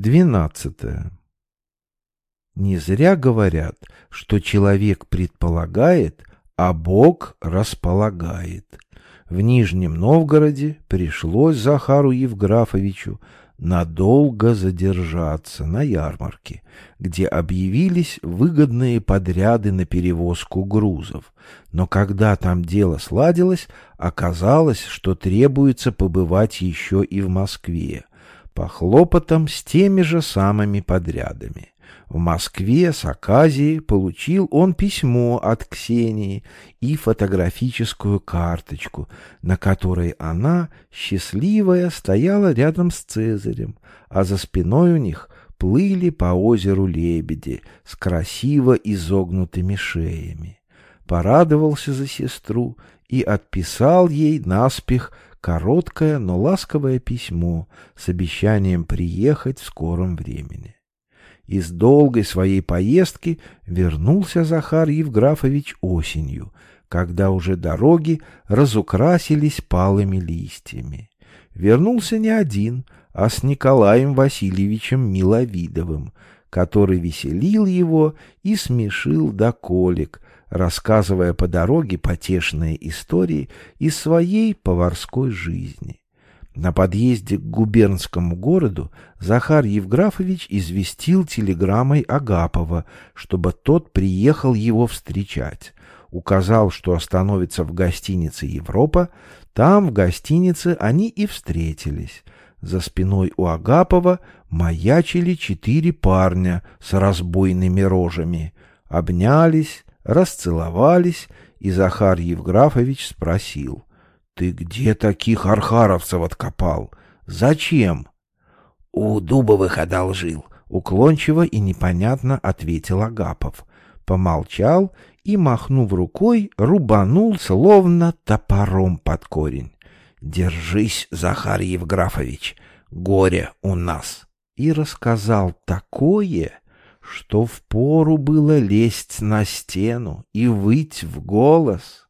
Двенадцатое. Не зря говорят, что человек предполагает, а Бог располагает. В Нижнем Новгороде пришлось Захару Евграфовичу надолго задержаться на ярмарке, где объявились выгодные подряды на перевозку грузов. Но когда там дело сладилось, оказалось, что требуется побывать еще и в Москве, по хлопотам с теми же самыми подрядами. В Москве с Аказии получил он письмо от Ксении и фотографическую карточку, на которой она, счастливая, стояла рядом с Цезарем, а за спиной у них плыли по озеру лебеди с красиво изогнутыми шеями. Порадовался за сестру и отписал ей наспех короткое, но ласковое письмо с обещанием приехать в скором времени. Из долгой своей поездки вернулся Захар Евграфович осенью, когда уже дороги разукрасились палыми листьями. Вернулся не один, а с Николаем Васильевичем Миловидовым, который веселил его и смешил до колик, рассказывая по дороге потешные истории из своей поварской жизни. На подъезде к губернскому городу Захар Евграфович известил телеграммой Агапова, чтобы тот приехал его встречать. Указал, что остановится в гостинице «Европа». Там, в гостинице, они и встретились. За спиной у Агапова маячили четыре парня с разбойными рожами. Обнялись, расцеловались, и Захар Евграфович спросил — ты где таких архаровцев откопал? Зачем? У Дубовых одолжил. Уклончиво и непонятно ответил Агапов. Помолчал и, махнув рукой, рубанул словно топором под корень. «Держись, Захар Евграфович, горе у нас!» И рассказал такое, что впору было лезть на стену и выть в голос.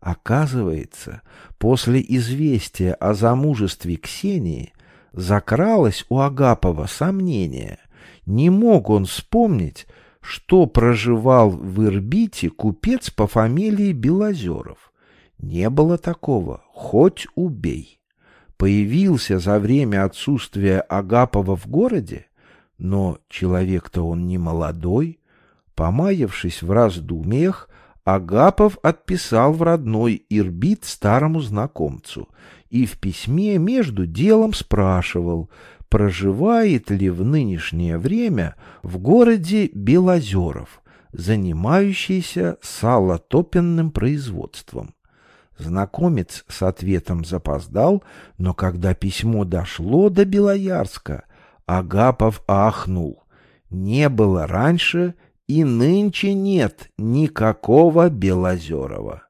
Оказывается, после известия о замужестве Ксении закралось у Агапова сомнение. Не мог он вспомнить, что проживал в Ирбите купец по фамилии Белозеров. Не было такого, хоть убей. Появился за время отсутствия Агапова в городе, но человек-то он не молодой. Помаявшись в раздумьях, Агапов отписал в родной Ирбит старому знакомцу и в письме между делом спрашивал, проживает ли в нынешнее время в городе Белозеров, занимающийся салотопенным производством. Знакомец с ответом запоздал, но когда письмо дошло до Белоярска, Агапов ахнул. Не было раньше и нынче нет никакого Белозерова.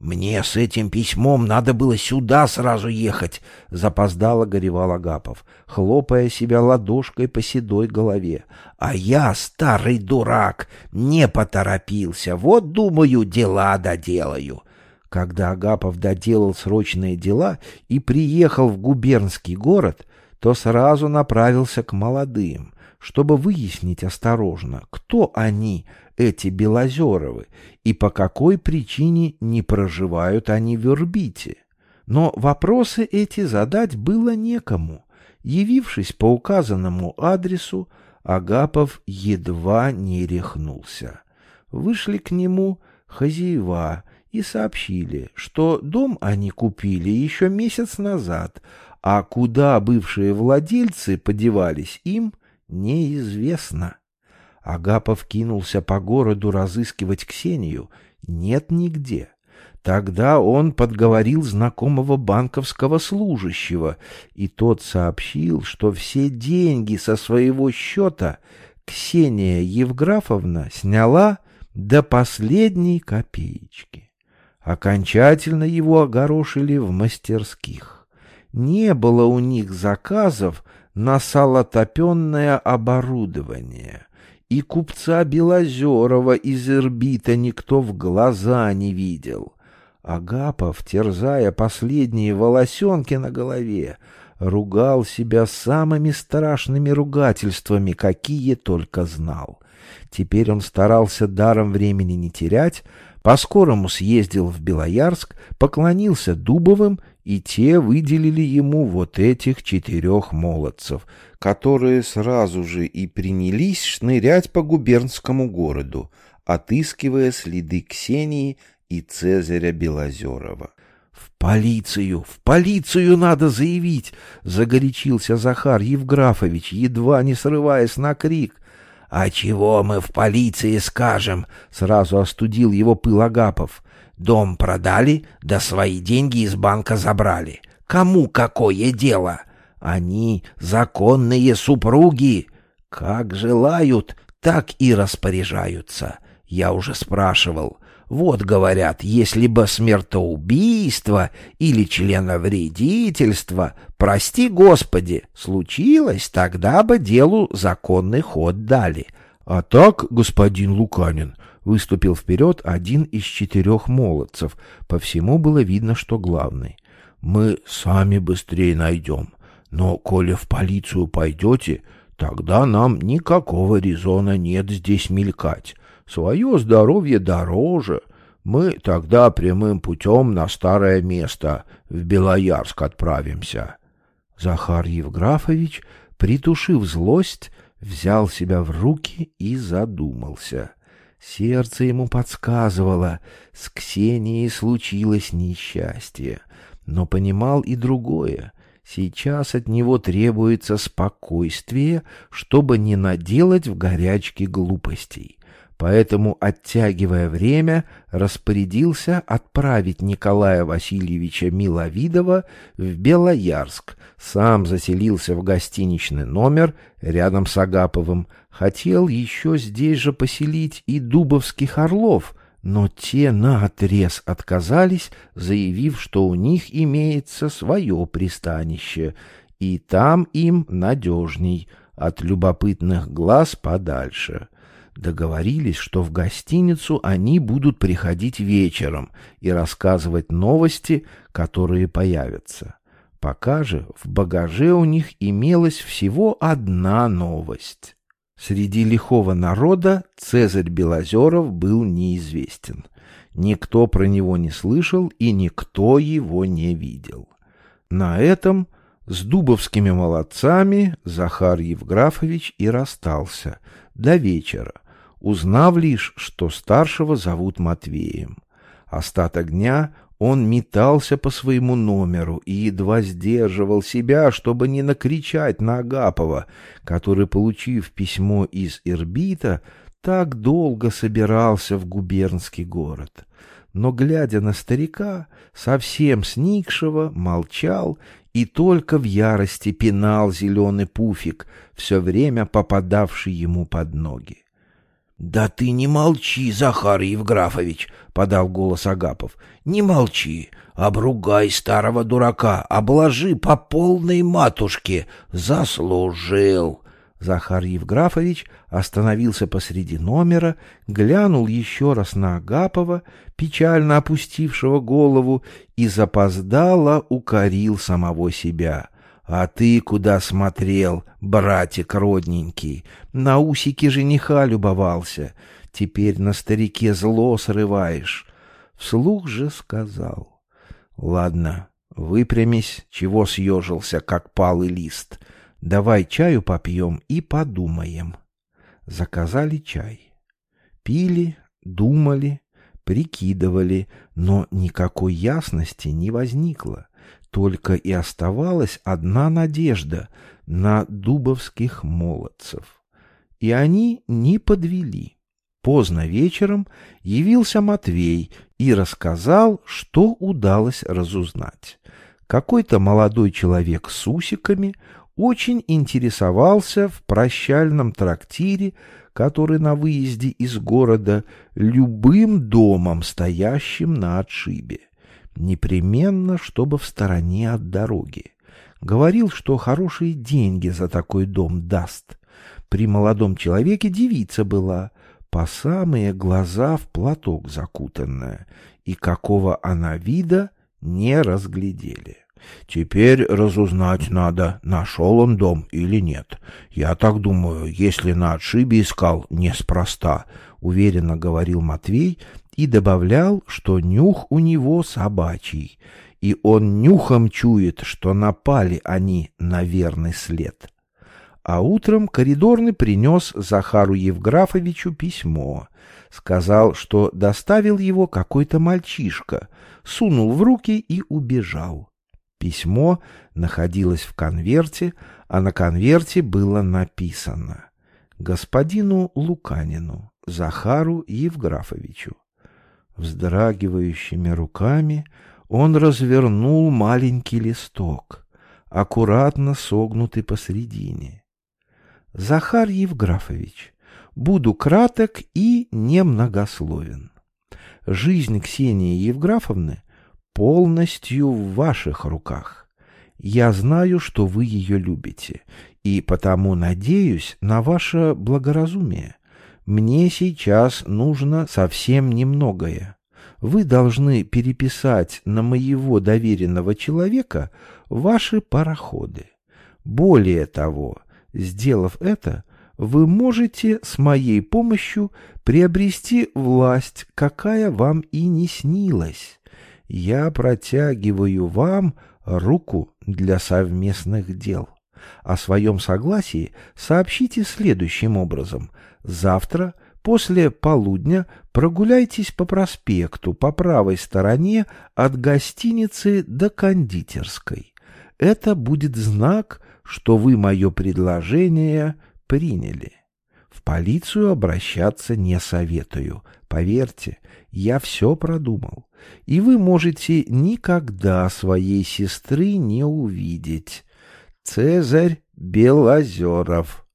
«Мне с этим письмом надо было сюда сразу ехать», — запоздало горевал Агапов, хлопая себя ладошкой по седой голове. «А я, старый дурак, не поторопился. Вот, думаю, дела доделаю». Когда Агапов доделал срочные дела и приехал в губернский город, то сразу направился к молодым — чтобы выяснить осторожно, кто они, эти Белозеровы, и по какой причине не проживают они в Вербите. Но вопросы эти задать было некому. Явившись по указанному адресу, Агапов едва не рехнулся. Вышли к нему хозяева и сообщили, что дом они купили еще месяц назад, а куда бывшие владельцы подевались им, неизвестно. Агапов кинулся по городу разыскивать Ксению. Нет нигде. Тогда он подговорил знакомого банковского служащего, и тот сообщил, что все деньги со своего счета Ксения Евграфовна сняла до последней копеечки. Окончательно его огорошили в мастерских. Не было у них заказов на салотопенное оборудование, и купца Белозерова из Ирбита никто в глаза не видел. Агапов, терзая последние волосенки на голове, ругал себя самыми страшными ругательствами, какие только знал. Теперь он старался даром времени не терять, по-скорому съездил в Белоярск, поклонился Дубовым, и те выделили ему вот этих четырех молодцев, которые сразу же и принялись шнырять по губернскому городу, отыскивая следы Ксении и Цезаря Белозерова. «В полицию! В полицию надо заявить!» — загорячился Захар Евграфович, едва не срываясь на крик. «А чего мы в полиции скажем?» — сразу остудил его пыл Агапов. «Дом продали, да свои деньги из банка забрали. Кому какое дело? Они законные супруги. Как желают, так и распоряжаются. Я уже спрашивал. Вот, говорят, если бы смертоубийство или членовредительство, прости Господи, случилось, тогда бы делу законный ход дали. А так, господин Луканин, выступил вперед один из четырех молодцев. По всему было видно, что главный. Мы сами быстрее найдем. Но, коли в полицию пойдете, тогда нам никакого резона нет здесь мелькать. Свое здоровье дороже. Мы тогда прямым путем на старое место, в Белоярск отправимся. Захар Евграфович, притушив злость, взял себя в руки и задумался. Сердце ему подсказывало, с Ксенией случилось несчастье, но понимал и другое. Сейчас от него требуется спокойствие, чтобы не наделать в горячке глупостей поэтому, оттягивая время, распорядился отправить Николая Васильевича Миловидова в Белоярск, сам заселился в гостиничный номер рядом с Агаповым, хотел еще здесь же поселить и дубовских орлов, но те наотрез отказались, заявив, что у них имеется свое пристанище, и там им надежней, от любопытных глаз подальше. Договорились, что в гостиницу они будут приходить вечером и рассказывать новости, которые появятся. Пока же в багаже у них имелась всего одна новость. Среди лихого народа Цезарь Белозеров был неизвестен. Никто про него не слышал и никто его не видел. На этом с дубовскими молодцами Захар Евграфович и расстался до вечера, узнав лишь, что старшего зовут Матвеем. Остаток дня он метался по своему номеру и едва сдерживал себя, чтобы не накричать на Агапова, который, получив письмо из Ирбита, так долго собирался в губернский город. Но, глядя на старика, совсем сникшего, молчал и только в ярости пинал зеленый пуфик, все время попадавший ему под ноги. «Да ты не молчи, Захар Евграфович!» — подал голос Агапов. «Не молчи, обругай старого дурака, обложи по полной матушке. Заслужил!» Захар Евграфович остановился посреди номера, глянул еще раз на Агапова, печально опустившего голову, и запоздало укорил самого себя — а ты куда смотрел, братик родненький? На усики жениха любовался. Теперь на старике зло срываешь. Вслух же сказал. Ладно, выпрямись, чего съежился, как палый лист. Давай чаю попьем и подумаем. Заказали чай. Пили, думали, прикидывали, но никакой ясности не возникло. Только и оставалась одна надежда на дубовских молодцев. И они не подвели. Поздно вечером явился Матвей и рассказал, что удалось разузнать. Какой-то молодой человек с усиками очень интересовался в прощальном трактире, который на выезде из города, любым домом, стоящим на отшибе. Непременно, чтобы в стороне от дороги. Говорил, что хорошие деньги за такой дом даст. При молодом человеке девица была, по самые глаза в платок закутанная, и какого она вида не разглядели. Теперь разузнать надо, нашел он дом или нет. Я так думаю, если на отшибе искал, неспроста, — уверенно говорил Матвей и добавлял, что нюх у него собачий, и он нюхом чует, что напали они на верный след. А утром коридорный принес Захару Евграфовичу письмо. Сказал, что доставил его какой-то мальчишка, сунул в руки и убежал. Письмо находилось в конверте, а на конверте было написано «Господину Луканину, Захару Евграфовичу». Вздрагивающими руками он развернул маленький листок, аккуратно согнутый посредине. «Захар Евграфович, буду краток и немногословен. Жизнь Ксении Евграфовны полностью в ваших руках. Я знаю, что вы ее любите, и потому надеюсь на ваше благоразумие. Мне сейчас нужно совсем немногое. Вы должны переписать на моего доверенного человека ваши пароходы. Более того, сделав это, вы можете с моей помощью приобрести власть, какая вам и не снилась я протягиваю вам руку для совместных дел. О своем согласии сообщите следующим образом. Завтра после полудня прогуляйтесь по проспекту по правой стороне от гостиницы до кондитерской. Это будет знак, что вы мое предложение приняли. В полицию обращаться не советую. Поверьте, я все продумал, и вы можете никогда своей сестры не увидеть. Цезарь Белозеров.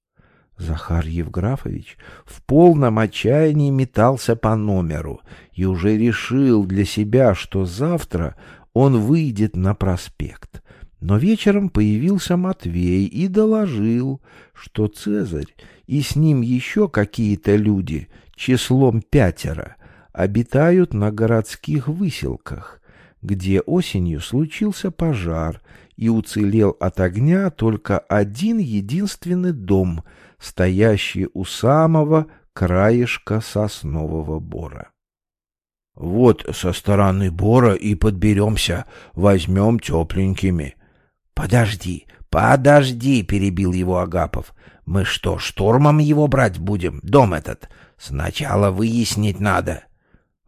Захар Евграфович в полном отчаянии метался по номеру и уже решил для себя, что завтра он выйдет на проспект. Но вечером появился Матвей и доложил, что Цезарь и с ним еще какие-то люди, числом пятеро, обитают на городских выселках, где осенью случился пожар, и уцелел от огня только один единственный дом, стоящий у самого краешка соснового бора. — Вот со стороны бора и подберемся, возьмем тепленькими. — Подожди, подожди, — перебил его Агапов. — Мы что, штормом его брать будем, дом этот? Сначала выяснить надо. —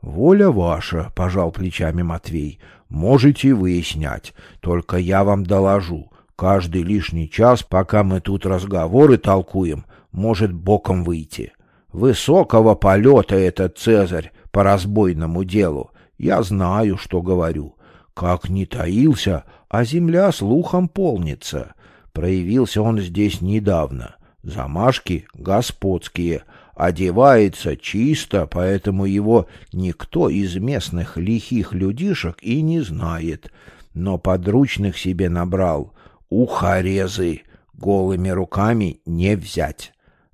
«Воля ваша», — пожал плечами Матвей, — «можете выяснять, только я вам доложу. Каждый лишний час, пока мы тут разговоры толкуем, может боком выйти. Высокого полета этот Цезарь по разбойному делу. Я знаю, что говорю. Как не таился, а земля слухом полнится. Проявился он здесь недавно. Замашки господские — одевается чисто, поэтому его никто из местных лихих людишек и не знает, но подручных себе набрал. Ухарезы, голыми руками не взять.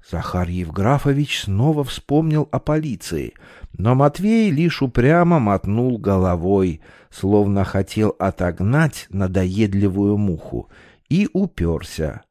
Захар Евграфович снова вспомнил о полиции, но Матвей лишь упрямо мотнул головой, словно хотел отогнать надоедливую муху, и уперся.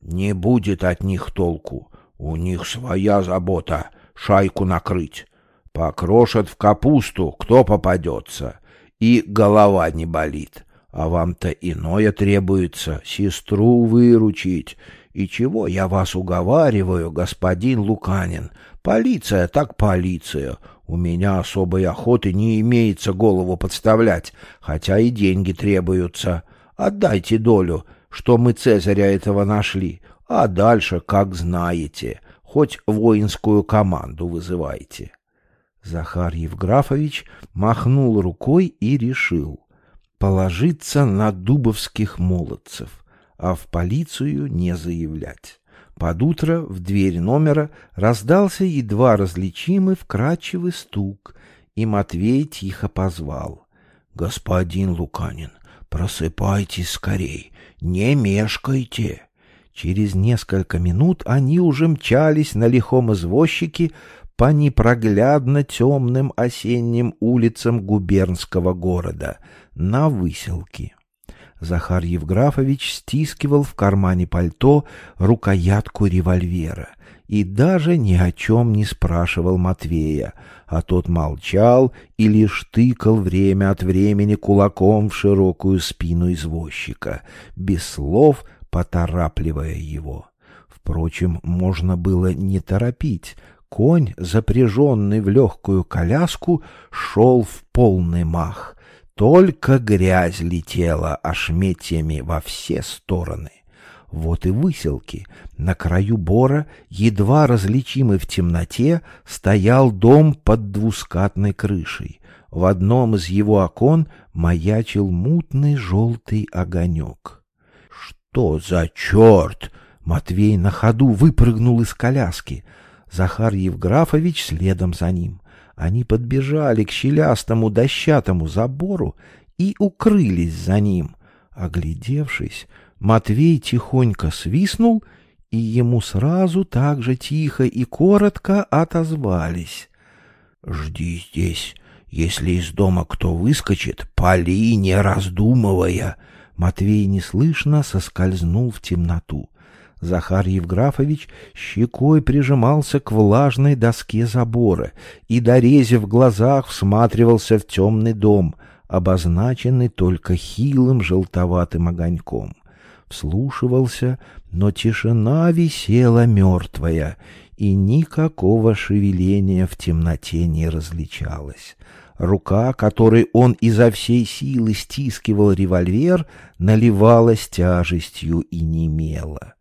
«Не будет от них толку. У них своя забота — шайку накрыть. Покрошат в капусту, кто попадется. И голова не болит. А вам-то иное требуется — сестру выручить. И чего я вас уговариваю, господин Луканин? Полиция так полиция. У меня особой охоты не имеется голову подставлять, хотя и деньги требуются. Отдайте долю, что мы Цезаря этого нашли а дальше как знаете, хоть воинскую команду вызывайте. Захар Евграфович махнул рукой и решил положиться на дубовских молодцев, а в полицию не заявлять. Под утро в дверь номера раздался едва различимый вкрадчивый стук, и Матвей тихо позвал. — Господин Луканин, просыпайтесь скорей, не мешкайте. Через несколько минут они уже мчались на лихом извозчике по непроглядно темным осенним улицам губернского города, на выселке. Захар Евграфович стискивал в кармане пальто рукоятку револьвера и даже ни о чем не спрашивал Матвея, а тот молчал и лишь тыкал время от времени кулаком в широкую спину извозчика, без слов поторапливая его. Впрочем, можно было не торопить. Конь, запряженный в легкую коляску, шел в полный мах. Только грязь летела ошметьями во все стороны. Вот и выселки. На краю бора, едва различимый в темноте, стоял дом под двускатной крышей. В одном из его окон маячил мутный желтый огонек. «Что за черт?» Матвей на ходу выпрыгнул из коляски. Захар Евграфович следом за ним. Они подбежали к щелястому дощатому забору и укрылись за ним. Оглядевшись, Матвей тихонько свистнул, и ему сразу так же тихо и коротко отозвались. — Жди здесь. Если из дома кто выскочит, пали, не раздумывая. Матвей неслышно соскользнул в темноту. Захар Евграфович щекой прижимался к влажной доске забора и, дорезив глазах, всматривался в темный дом, обозначенный только хилым желтоватым огоньком вслушивался, но тишина висела мертвая, и никакого шевеления в темноте не различалось. Рука, которой он изо всей силы стискивал револьвер, наливалась тяжестью и немела.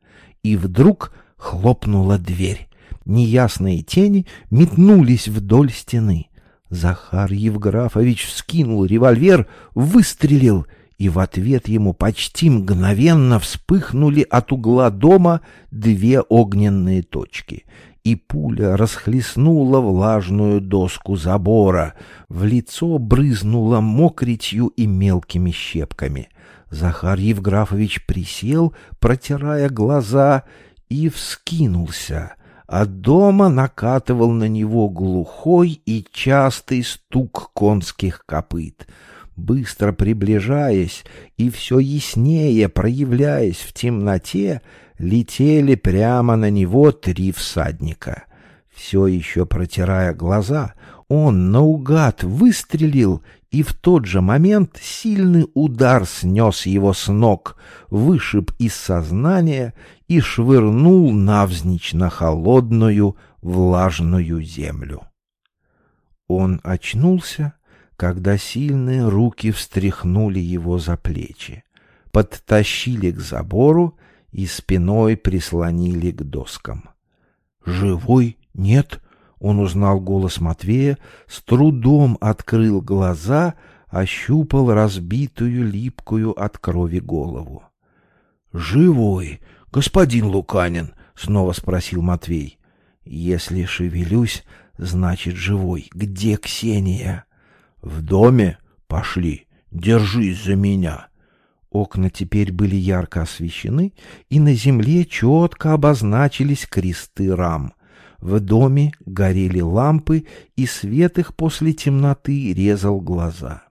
И вдруг хлопнула дверь. Неясные тени метнулись вдоль стены. Захар Евграфович вскинул револьвер, выстрелил — и в ответ ему почти мгновенно вспыхнули от угла дома две огненные точки, и пуля расхлестнула влажную доску забора, в лицо брызнула мокритью и мелкими щепками. Захар Евграфович присел, протирая глаза, и вскинулся — от дома накатывал на него глухой и частый стук конских копыт — быстро приближаясь и все яснее проявляясь в темноте, летели прямо на него три всадника. Все еще протирая глаза, он наугад выстрелил, и в тот же момент сильный удар снес его с ног, вышиб из сознания и швырнул навзничь на холодную влажную землю. Он очнулся когда сильные руки встряхнули его за плечи, подтащили к забору и спиной прислонили к доскам. «Живой? Нет?» — он узнал голос Матвея, с трудом открыл глаза, ощупал разбитую, липкую от крови голову. «Живой, господин Луканин?» — снова спросил Матвей. «Если шевелюсь, значит, живой. Где Ксения?» В доме? Пошли, держись за меня. Окна теперь были ярко освещены, и на земле четко обозначились кресты рам. В доме горели лампы, и свет их после темноты резал глаза.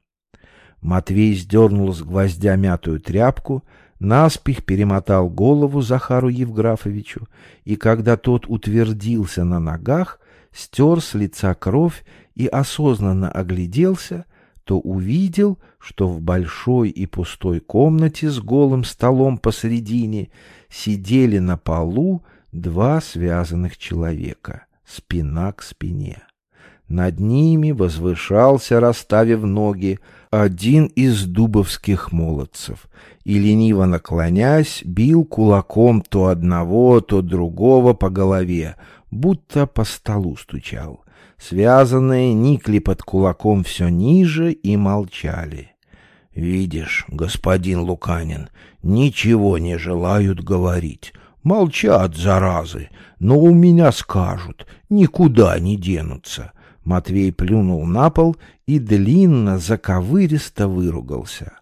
Матвей сдернул с гвоздя мятую тряпку, наспех перемотал голову Захару Евграфовичу, и когда тот утвердился на ногах, стер с лица кровь и осознанно огляделся, то увидел, что в большой и пустой комнате с голым столом посредине сидели на полу два связанных человека, спина к спине. Над ними возвышался, расставив ноги, один из дубовских молодцев, и, лениво наклонясь, бил кулаком то одного, то другого по голове, будто по столу стучал. Связанные никли под кулаком все ниже и молчали. «Видишь, господин Луканин, ничего не желают говорить. Молчат, заразы, но у меня скажут, никуда не денутся». Матвей плюнул на пол и длинно, заковыристо выругался.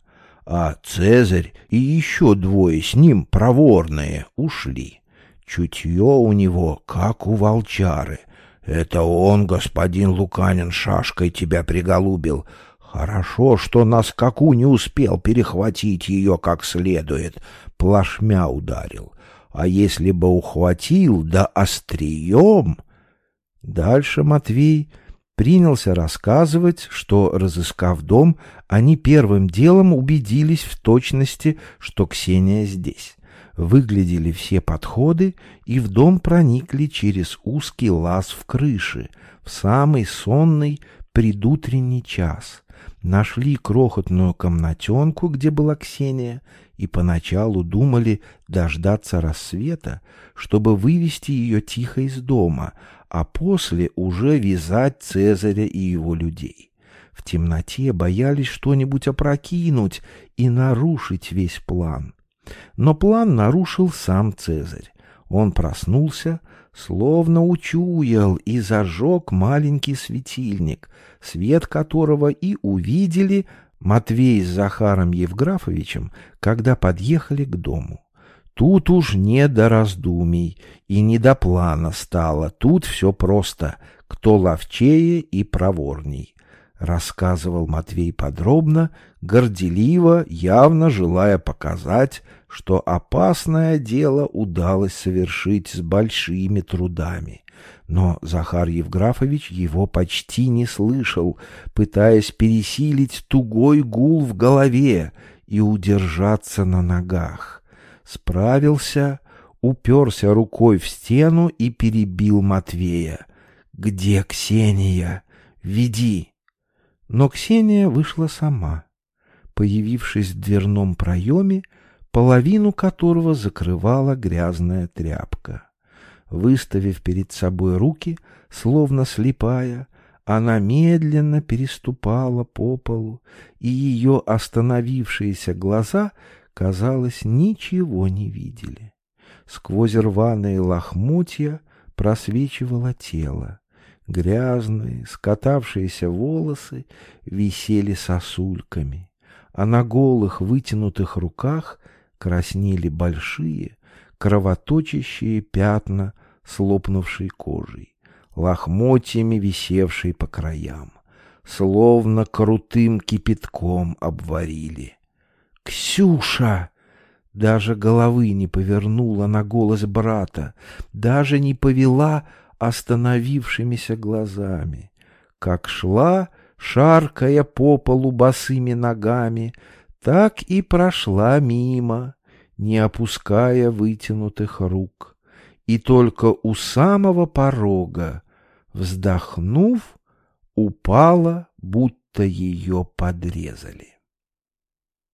А Цезарь и еще двое с ним проворные ушли. Чутье у него, как у волчары. Это он, господин Луканин, шашкой тебя приголубил. Хорошо, что на скаку не успел перехватить ее как следует, плашмя ударил. А если бы ухватил, да острием... Дальше Матвей принялся рассказывать, что, разыскав дом, они первым делом убедились в точности, что Ксения здесь. Выглядели все подходы, и в дом проникли через узкий лаз в крыше, в самый сонный предутренний час. Нашли крохотную комнатенку, где была Ксения, и поначалу думали дождаться рассвета, чтобы вывести ее тихо из дома, а после уже вязать Цезаря и его людей. В темноте боялись что-нибудь опрокинуть и нарушить весь план. Но план нарушил сам Цезарь. Он проснулся, словно учуял и зажег маленький светильник, свет которого и увидели Матвей с Захаром Евграфовичем, когда подъехали к дому. Тут уж не до раздумий и не до плана стало, тут все просто, кто ловчее и проворней. Рассказывал Матвей подробно, горделиво, явно желая показать, что опасное дело удалось совершить с большими трудами. Но Захар Евграфович его почти не слышал, пытаясь пересилить тугой гул в голове и удержаться на ногах. Справился, уперся рукой в стену и перебил Матвея. «Где Ксения? Веди!» Но Ксения вышла сама. Появившись в дверном проеме, половину которого закрывала грязная тряпка. Выставив перед собой руки, словно слепая, она медленно переступала по полу, и ее остановившиеся глаза, казалось, ничего не видели. Сквозь рваные лохмотья просвечивало тело. Грязные, скатавшиеся волосы висели сосульками, а на голых вытянутых руках краснели большие, кровоточащие пятна с лопнувшей кожей, лохмотьями висевшие по краям, словно крутым кипятком обварили. «Ксюша!» Даже головы не повернула на голос брата, даже не повела остановившимися глазами. Как шла, шаркая по полу босыми ногами, так и прошла мимо, не опуская вытянутых рук. И только у самого порога, вздохнув, упала, будто ее подрезали.